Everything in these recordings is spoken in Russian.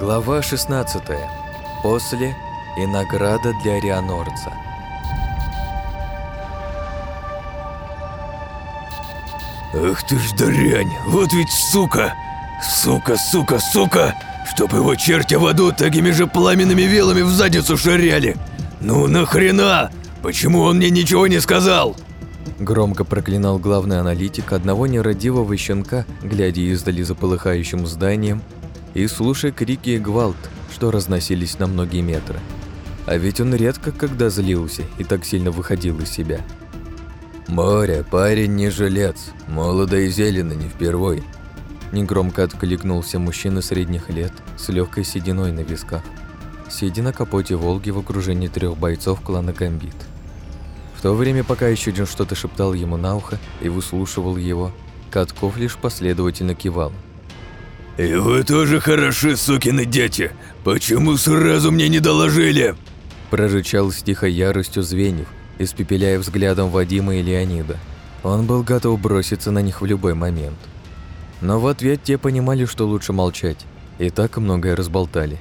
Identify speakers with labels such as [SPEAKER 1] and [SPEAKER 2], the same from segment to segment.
[SPEAKER 1] Глава 16. После и награда для Рианорца.
[SPEAKER 2] «Ах ты ж дрянь! Вот ведь сука! Сука, сука, сука! Чтоб его черти в аду такими же пламенными вилами в задницу шаряли! Ну нахрена? Почему он мне ничего не сказал?»
[SPEAKER 1] Громко проклинал главный аналитик одного нерадивого щенка, глядя издали за полыхающим зданием и слушая крики и гвалт, что разносились на многие метры. А ведь он редко когда злился и так сильно выходил из себя.
[SPEAKER 2] «Море, парень не жилец, молодо и зелено не впервой»,
[SPEAKER 1] Негромко откликнулся мужчина средних лет с легкой сединой на висках, сидя на капоте «Волги» в окружении трех бойцов клана Гамбит. В то время, пока еще один что-то шептал ему на ухо и выслушивал его, Катков лишь последовательно кивал.
[SPEAKER 2] «И вы тоже хороши, сукины дети! Почему сразу мне не доложили?»
[SPEAKER 1] Прорычал с тихой яростью Звеньев, испепеляя взглядом Вадима и Леонида. Он был готов броситься на них в любой момент. Но в ответ те понимали, что лучше молчать, и так многое разболтали.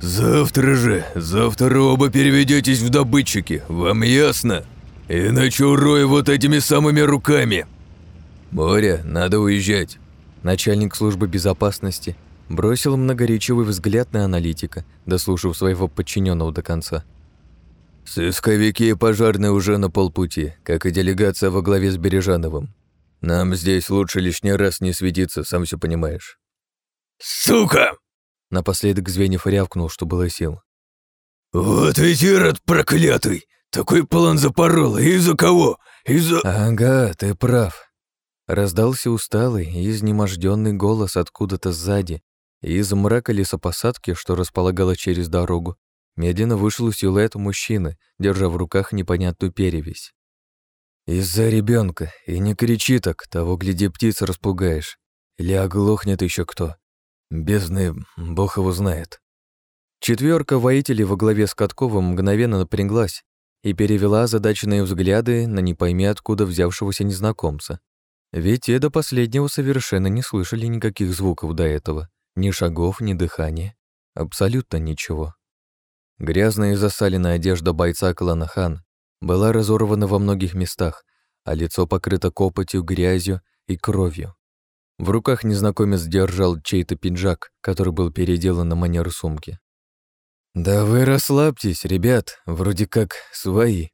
[SPEAKER 2] «Завтра же, завтра оба переведетесь в добытчики, вам ясно? Иначе урою вот этими самыми руками!» «Море, надо уезжать!»
[SPEAKER 1] Начальник службы безопасности бросил многоречивый взгляд на аналитика, дослушав своего подчиненного до конца.
[SPEAKER 2] «Сысковики и пожарные уже на полпути, как и делегация во главе с Бережановым. Нам здесь лучше лишний раз не светиться, сам все понимаешь». «Сука!»
[SPEAKER 1] Напоследок Звеньев рявкнул, что было сил.
[SPEAKER 2] «Вот ведь ирод проклятый! Такой план запорол, и из-за кого? Из-за...»
[SPEAKER 1] «Ага, ты прав». Раздался усталый и изнеможденный голос откуда-то сзади, и из мрака лесопосадки, что располагала через дорогу, медленно вышел силуэт мужчины, держа в руках непонятную перевесь. «Из-за ребенка и не кричи так, того, гляди, птиц распугаешь. Или оглохнет еще кто. Бездны, бог его знает». Четверка воителей во главе с Катковым мгновенно напряглась и перевела задаченные взгляды на не пойми откуда взявшегося незнакомца. Ведь те до последнего совершенно не слышали никаких звуков до этого, ни шагов, ни дыхания, абсолютно ничего. Грязная и засаленная одежда бойца клана Хан была разорвана во многих местах, а лицо покрыто копотью, грязью и кровью. В руках незнакомец держал чей-то пиджак, который был переделан на манер сумки. «Да вы расслабьтесь, ребят, вроде как свои»,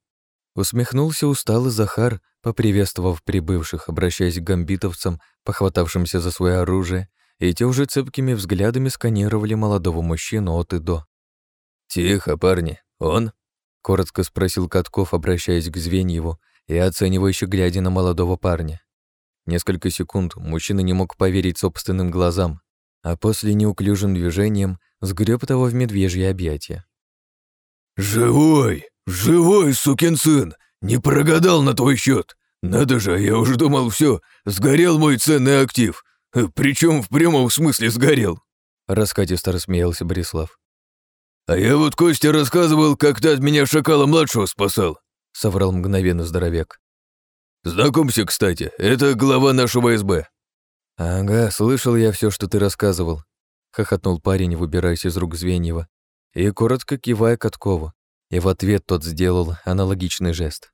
[SPEAKER 1] Усмехнулся усталый Захар, поприветствовав прибывших, обращаясь к гамбитовцам, похватавшимся за свое оружие, и те уже цепкими взглядами сканировали молодого мужчину от и до.
[SPEAKER 2] «Тихо, парни, он?»
[SPEAKER 1] — коротко спросил Катков, обращаясь к Звеньеву и оценивающе глядя на молодого парня. Несколько секунд мужчина не мог поверить собственным глазам, а после неуклюжим движением сгреб того в медвежье объятия.
[SPEAKER 2] «Живой! Живой, сукин сын! Не прогадал на твой счет! Надо же, я уже думал, все, сгорел мой ценный актив. Причем в прямом смысле сгорел!»
[SPEAKER 1] Раскатисто рассмеялся Борислав.
[SPEAKER 2] «А я вот Костя рассказывал, как ты от меня шакала-младшего спасал», — соврал мгновенно здоровяк. «Знакомься, кстати, это глава нашего СБ».
[SPEAKER 1] «Ага, слышал я все, что ты рассказывал», — хохотнул парень, выбираясь из рук Звеньева и коротко кивая Каткову, и в ответ тот сделал аналогичный жест.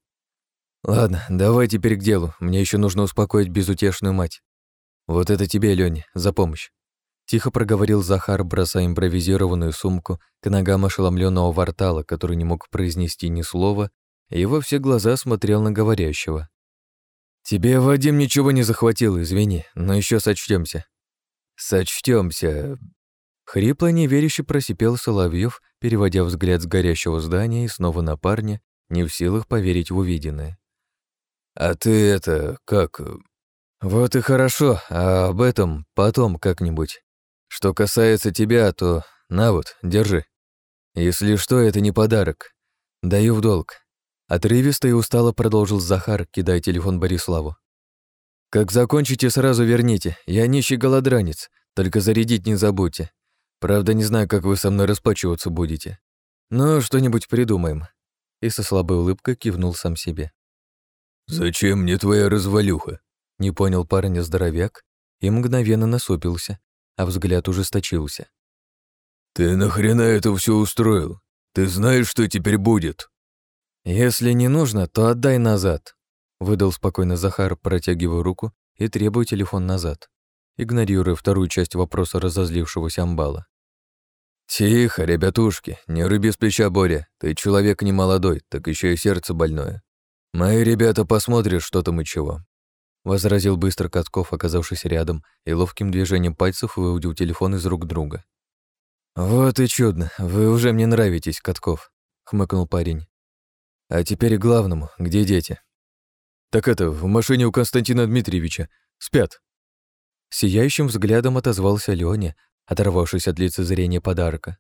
[SPEAKER 1] «Ладно, давай теперь к делу, мне еще нужно успокоить безутешную мать. Вот это тебе, Лёнь, за помощь». Тихо проговорил Захар, бросая импровизированную сумку к ногам ошеломленного вартала, который не мог произнести ни слова, и во все глаза смотрел на говорящего. «Тебе, Вадим, ничего не захватил, извини, но еще сочтемся. Сочтемся, Хрипло неверяще просипел Соловьев, переводя взгляд с горящего здания и снова на парня, не в силах поверить в увиденное. «А ты это, как...» «Вот и хорошо, а об этом потом как-нибудь. Что касается тебя, то на вот, держи. Если что, это не подарок. Даю в долг». Отрывисто и устало продолжил Захар, кидая телефон Бориславу. «Как закончите, сразу верните. Я нищий голодранец, только зарядить не забудьте. Правда, не знаю, как вы со мной расплачиваться будете. Но что-нибудь придумаем». И со слабой улыбкой кивнул сам себе.
[SPEAKER 2] «Зачем мне твоя развалюха?»
[SPEAKER 1] Не понял парня здоровяк и мгновенно насупился, а взгляд ужесточился.
[SPEAKER 2] «Ты нахрена это все устроил? Ты знаешь, что теперь будет?»
[SPEAKER 1] «Если не нужно, то отдай назад», — выдал спокойно Захар, протягивая руку и требуя телефон назад, игнорируя вторую часть вопроса разозлившегося амбала.
[SPEAKER 2] «Тихо, ребятушки, не рыби с плеча, Боря. Ты человек не молодой, так еще и сердце больное. Мои ребята посмотрят, что там и чего».
[SPEAKER 1] Возразил быстро Катков, оказавшись рядом, и ловким движением пальцев выудил телефон из рук друга. «Вот и чудно, вы уже мне нравитесь, Катков», — хмыкнул парень. «А теперь к главному, где дети?»
[SPEAKER 2] «Так это, в машине у Константина Дмитриевича. Спят».
[SPEAKER 1] Сияющим взглядом отозвался Лёня, оторвавшись от лицезрения подарка.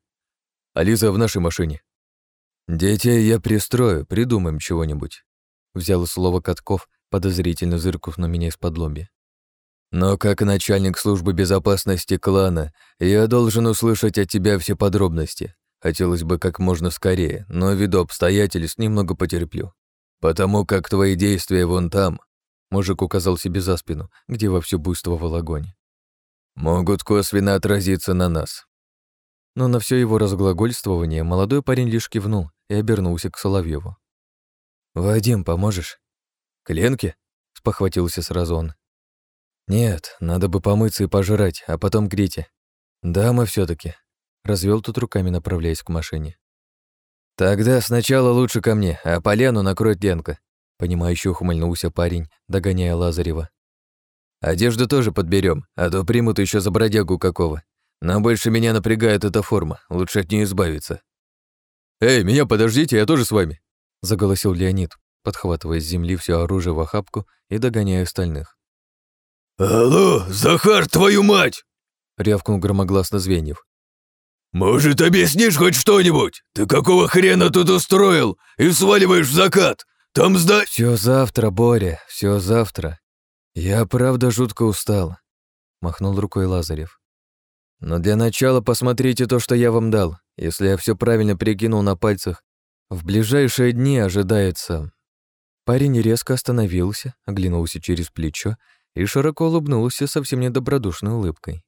[SPEAKER 2] «Ализа в нашей машине».
[SPEAKER 1] «Детей я пристрою, придумаем чего-нибудь», — взял слово Катков, подозрительно зыркнув на меня из-под лоби. «Но как начальник службы безопасности клана, я должен услышать от тебя все подробности. Хотелось бы как можно скорее, но ввиду обстоятельств немного потерплю. Потому как твои действия вон там...» Мужик указал себе за спину, где вовсю буйствовал огонь могут косвенно отразиться на нас. Но на все его разглагольствование молодой парень лишь кивнул и обернулся к Соловьеву. «Вадим, поможешь?» «К Ленке?» — спохватился сразу он. «Нет, надо бы помыться и пожрать, а потом к Рите. Дама все таки развел тут руками, направляясь к машине. «Тогда сначала лучше ко мне, а поляну накроет Ленка», — понимающе ухмыльнулся парень, догоняя Лазарева. Одежду тоже подберем, а то примут еще за бродягу какого. Но больше меня напрягает эта форма, лучше от нее избавиться.
[SPEAKER 2] «Эй, меня подождите, я тоже с вами!»
[SPEAKER 1] — заголосил Леонид, подхватывая с земли все оружие в охапку и догоняя остальных.
[SPEAKER 2] «Алло, Захар, твою мать!»
[SPEAKER 1] — рявкнул громогласно Звеньев.
[SPEAKER 2] «Может, объяснишь хоть что-нибудь? Ты какого хрена тут устроил и сваливаешь в закат? Там сда...»
[SPEAKER 1] «Все завтра, Боря, все завтра», «Я правда жутко устал», — махнул рукой Лазарев. «Но для начала посмотрите то, что я вам дал. Если я все правильно прикинул на пальцах, в ближайшие дни ожидается...» Парень резко остановился, оглянулся через плечо и широко улыбнулся совсем недобродушной улыбкой.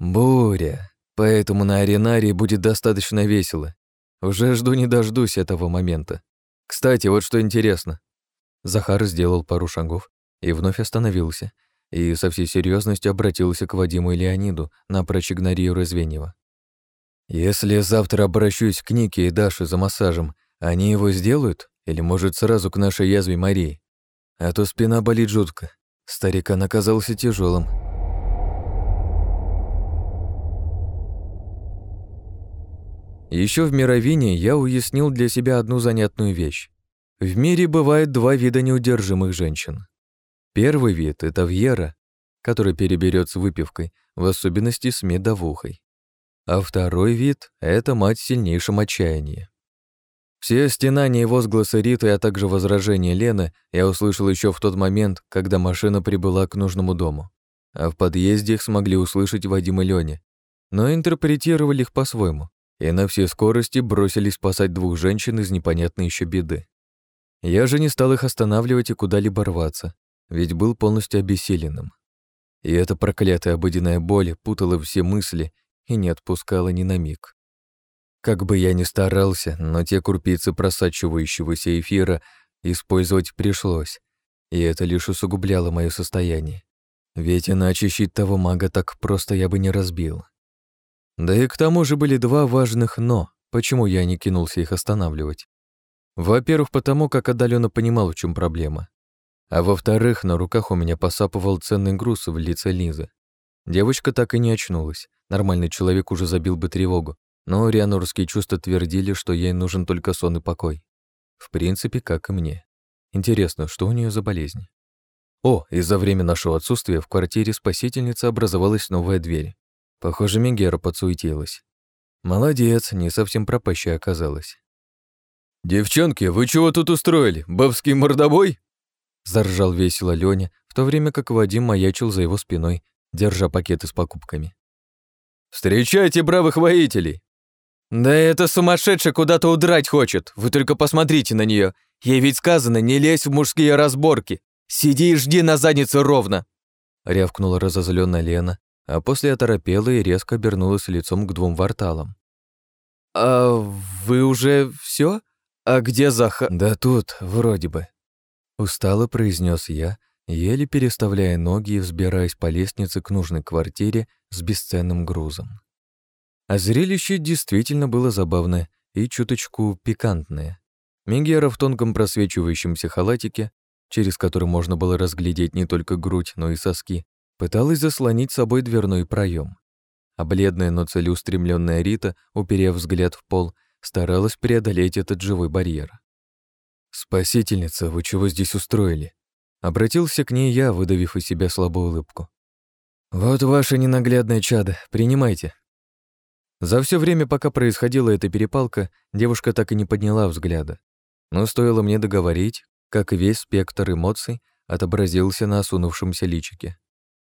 [SPEAKER 1] «Буря, поэтому на аренарии будет достаточно весело. Уже жду не дождусь этого момента. Кстати, вот что интересно». Захар сделал пару шагов и вновь остановился, и со всей серьезностью обратился к Вадиму и Леониду, напрочь игнорируя Звеньева. «Если завтра обращусь к Нике и Даше за массажем, они его сделают? Или, может, сразу к нашей язве Марии? А то спина болит жутко. Старикан оказался тяжелым. Еще в мировине я уяснил для себя одну занятную вещь. В мире бывает два вида неудержимых женщин. Первый вид — это Вьера, который переберет с выпивкой, в особенности с медовухой. А второй вид — это мать в сильнейшем отчаянии. Все стенания и возгласы Риты, а также возражения Лены я услышал еще в тот момент, когда машина прибыла к нужному дому. А в подъезде их смогли услышать Вадим и Лёня, но интерпретировали их по-своему и на все скорости бросились спасать двух женщин из непонятной еще беды. Я же не стал их останавливать и куда-либо рваться, ведь был полностью обессиленным. И эта проклятая обыденная боль путала все мысли и не отпускала ни на миг. Как бы я ни старался, но те крупицы просачивающегося эфира использовать пришлось, и это лишь усугубляло мое состояние. Ведь иначе щит того мага так просто я бы не разбил. Да и к тому же были два важных «но», почему я не кинулся их останавливать. Во-первых, потому как отдаленно понимал, в чем проблема. А во-вторых, на руках у меня посапывал ценный груз в лице Лизы. Девочка так и не очнулась. Нормальный человек уже забил бы тревогу, но рианорские чувства твердили, что ей нужен только сон и покой. В принципе, как и мне. Интересно, что у нее за болезнь? О, из-за времени нашего отсутствия в квартире спасительницы образовалась новая дверь. Похоже, Мегера подсуетилась. Молодец, не совсем пропащая оказалась.
[SPEAKER 2] «Девчонки, вы чего тут устроили? Бабский мордобой?»
[SPEAKER 1] Заржал весело Лёня, в то время как Вадим маячил за его спиной, держа пакеты с покупками.
[SPEAKER 2] «Встречайте бравых воителей!»
[SPEAKER 3] «Да эта сумасшедшая куда-то удрать хочет, вы только посмотрите на нее. Ей ведь сказано, не лезь в мужские разборки. Сиди и жди на заднице ровно!»
[SPEAKER 1] Рявкнула разозленная Лена, а после оторопела и резко обернулась лицом к двум ворталам.
[SPEAKER 3] «А вы уже все? А где Заха...»
[SPEAKER 1] «Да тут, вроде бы», — устало произнес я, еле переставляя ноги и взбираясь по лестнице к нужной квартире с бесценным грузом. А зрелище действительно было забавное и чуточку пикантное. Мегера в тонком просвечивающемся халатике, через который можно было разглядеть не только грудь, но и соски, пыталась заслонить собой дверной проем. А бледная, но целеустремленная Рита, уперев взгляд в пол, старалась преодолеть этот живой барьер. «Спасительница, вы чего здесь устроили?» Обратился к ней я, выдавив из себя слабую улыбку. «Вот ваше ненаглядное чадо, принимайте». За все время, пока происходила эта перепалка, девушка так и не подняла взгляда. Но стоило мне договорить, как весь спектр эмоций отобразился на осунувшемся личике.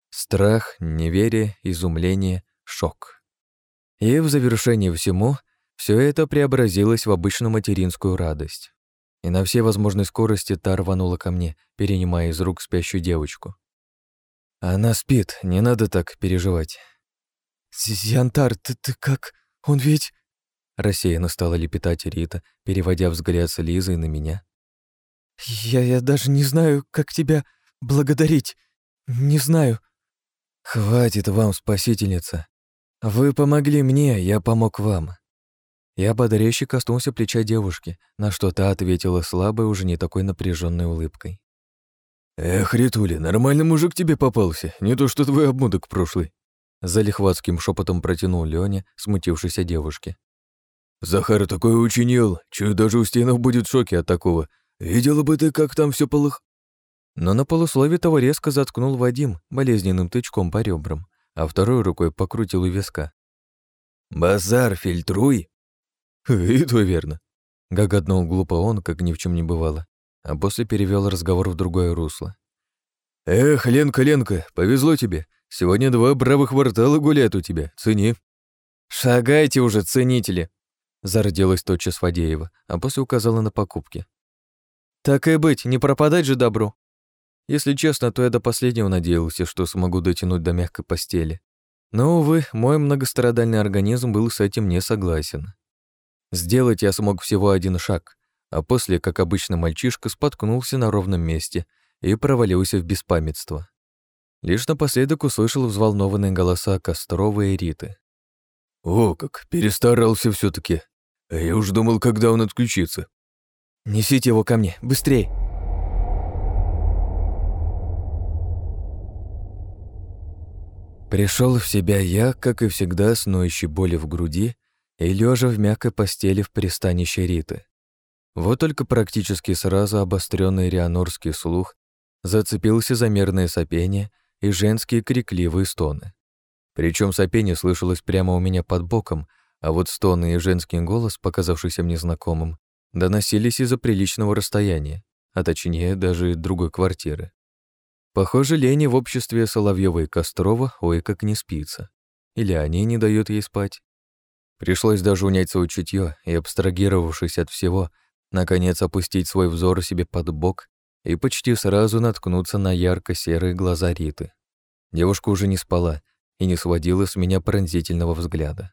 [SPEAKER 1] Страх, неверие, изумление, шок. И в завершении всему все это преобразилось в обычную материнскую радость. И на всей возможной скорости та рванула ко мне, перенимая из рук спящую девочку. Она спит, не надо так переживать.
[SPEAKER 4] «Зиантар, ты, ты как? Он ведь...»
[SPEAKER 1] Рассеянно стала лепетать Рита, переводя взгляд с Лизы на меня.
[SPEAKER 4] «Я, я даже не знаю, как тебя благодарить. Не знаю».
[SPEAKER 1] «Хватит вам, спасительница. Вы помогли мне, я помог вам». Я бодряще коснулся плеча девушки, на что та ответила слабой, уже не такой напряженной улыбкой.
[SPEAKER 2] «Эх, Ритуля, нормальный мужик тебе попался, не то что твой обмудок прошлый».
[SPEAKER 1] Залихватским шепотом протянул Лёня, смутившейся девушке.
[SPEAKER 2] «Захар такое учинил, чую, даже у стенов будет в шоке от такого. Видела бы ты, как там все полых...»
[SPEAKER 1] Но на полуслове того резко заткнул Вадим болезненным тычком по ребрам, а второй рукой покрутил у виска.
[SPEAKER 2] «Базар фильтруй!»
[SPEAKER 1] «И то верно», — гоготнул глупо он, как ни в чем не бывало, а после перевел разговор в другое русло.
[SPEAKER 2] «Эх, Ленка, Ленка, повезло тебе. Сегодня два бравых квартала гуляют у тебя. Цени».
[SPEAKER 3] «Шагайте уже, ценители!»
[SPEAKER 1] Зародилась тотчас Фадеева, а после указала на покупки.
[SPEAKER 3] «Так и быть, не пропадать же добру!»
[SPEAKER 1] Если честно, то я до последнего надеялся, что смогу дотянуть до мягкой постели. Но, увы, мой многострадальный организм был с этим не согласен. Сделать я смог всего один шаг, а после, как обычно мальчишка, споткнулся на ровном месте и провалился в беспамятство. Лишь напоследок услышал взволнованные голоса Кострова и Риты.
[SPEAKER 2] «О, как перестарался все таки А я уж думал, когда он отключится».
[SPEAKER 4] «Несите его ко мне, быстрей!»
[SPEAKER 1] Пришел в себя я, как и всегда, с ноющей боли в груди и лежа в мягкой постели в пристанище Риты. Вот только практически сразу обостренный рианорский слух зацепился за мерное сопение и женские крикливые стоны. Причем сопение слышалось прямо у меня под боком, а вот стоны и женский голос, показавшийся мне знакомым, доносились из-за приличного расстояния, а точнее даже другой квартиры. Похоже, Лене в обществе Соловьева и Кострова ой как не спится. Или они не дают ей спать. Пришлось даже унять свое чутье и, абстрагировавшись от всего, наконец опустить свой взор себе под бок и почти сразу наткнуться на ярко-серые глаза Риты. Девушка уже не спала и не сводила с меня пронзительного взгляда.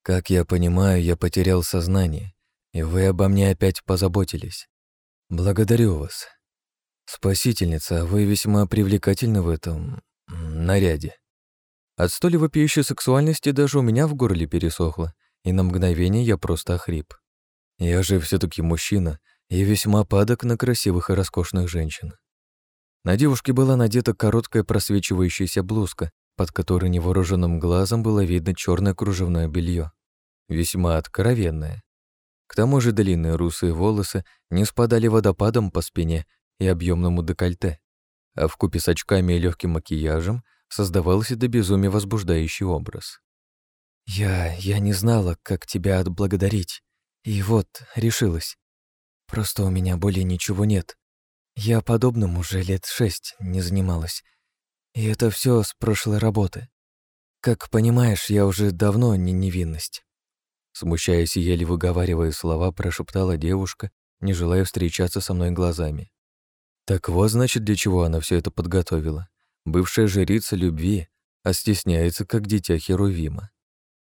[SPEAKER 1] «Как я понимаю, я потерял сознание, и вы обо мне опять позаботились. Благодарю вас. Спасительница, вы весьма привлекательны в этом... наряде». От столь вопиющей сексуальности даже у меня в горле пересохло, и на мгновение я просто охрип. Я же все таки мужчина, и весьма падок на красивых и роскошных женщин. На девушке была надета короткая просвечивающаяся блузка, под которой невооруженным глазом было видно черное кружевное белье, весьма откровенное. К тому же длинные русые волосы не спадали водопадом по спине и объемному декольте, а в купе с очками и легким макияжем создавался до безумия возбуждающий образ. «Я... я не знала, как тебя отблагодарить, и вот, решилась. Просто у меня более ничего нет. Я подобным уже лет шесть не занималась. И это все с прошлой работы. Как понимаешь, я уже давно не невинность. Смущаясь и еле выговаривая слова, прошептала девушка, не желая встречаться со мной глазами. Так вот, значит, для чего она все это подготовила. Бывшая жрица любви, а стесняется, как дитя Херувима.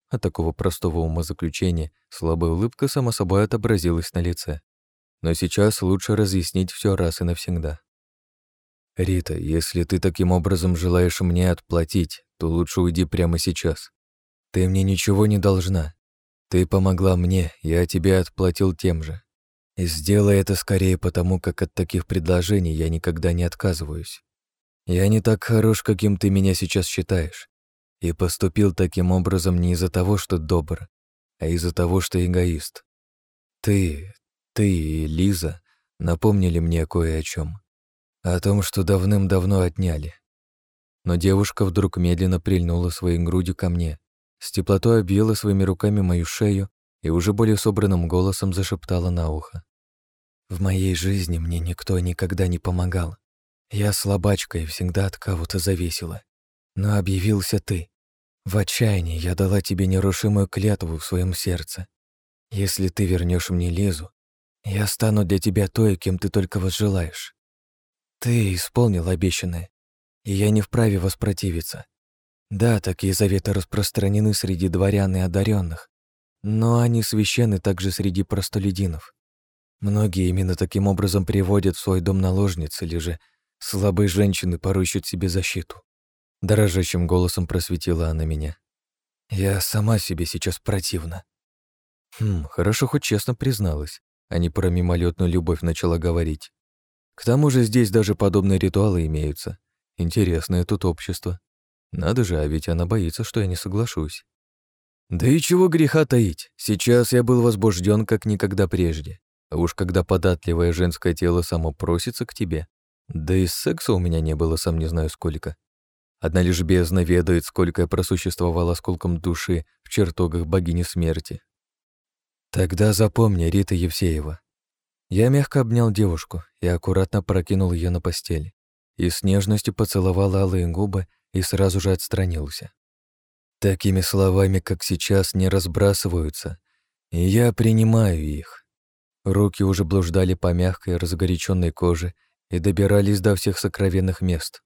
[SPEAKER 1] От такого простого умозаключения слабая улыбка само собой отобразилась на лице. Но сейчас лучше разъяснить все раз и навсегда. «Рита, если ты таким образом желаешь мне отплатить, то лучше уйди прямо сейчас. Ты мне ничего не должна. Ты помогла мне, я тебе отплатил тем же. И сделай это скорее потому, как от таких предложений я никогда не отказываюсь. Я не так хорош, каким ты меня сейчас считаешь. И поступил таким образом не из-за того, что добр, а из-за того, что эгоист. Ты, ты и Лиза напомнили мне кое о чем, О том, что давным-давно отняли. Но девушка вдруг медленно прильнула своей грудью ко мне, с теплотой обвила своими руками мою шею и уже более собранным голосом зашептала на ухо. В моей жизни мне никто никогда не помогал. Я слабачка и всегда от кого-то зависела. Но объявился ты. В отчаянии я дала тебе нерушимую клятву в своем сердце. Если ты вернешь мне Лизу, я стану для тебя той, кем ты только возжелаешь. Ты исполнил обещанное, и я не вправе воспротивиться. Да, такие заветы распространены среди дворян и одаренных, но они священны также среди простолюдинов. Многие именно таким образом приводят в свой дом наложниц или же слабые женщины порой себе защиту. Дорожащим голосом просветила она меня. Я сама себе сейчас противна. Хм, хорошо хоть честно призналась, а не про мимолетную любовь начала говорить. К тому же здесь даже подобные ритуалы имеются. Интересное тут общество. Надо же, а ведь она боится, что я не соглашусь. Да и чего греха таить, сейчас я был возбужден как никогда прежде. А уж когда податливое женское тело само просится к тебе, да и секса у меня не было, сам не знаю сколько. Одна лишь бездна ведает, сколько я просуществовал осколком души в чертогах богини смерти. Тогда запомни, Рита Евсеева. Я мягко обнял девушку и аккуратно прокинул ее на постель и с нежностью поцеловал алые губы и сразу же отстранился. Такими словами, как сейчас, не разбрасываются, и я принимаю их. Руки уже блуждали по мягкой, разгоряченной коже и добирались до всех сокровенных мест,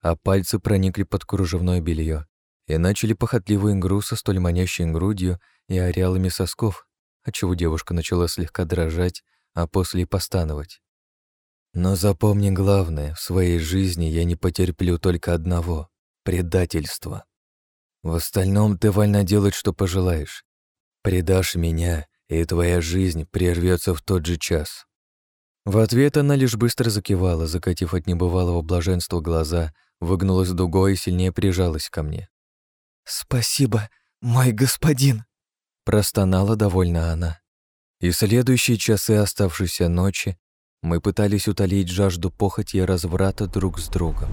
[SPEAKER 1] а пальцы проникли под кружевное белье и начали похотливую игру со столь манящей грудью и ареалами сосков, отчего девушка начала слегка дрожать, а после и постановать. Но запомни главное, в своей жизни я не потерплю только одного — предательства. В остальном ты вольна делать, что пожелаешь. Предашь меня, и твоя жизнь прервется в тот же час». В ответ она лишь быстро закивала, закатив от небывалого блаженства глаза, выгнулась дугой и сильнее прижалась ко мне.
[SPEAKER 4] «Спасибо, мой господин!»
[SPEAKER 1] Простонала довольно она. И следующие часы оставшейся ночи мы пытались утолить жажду похоти и разврата друг с другом.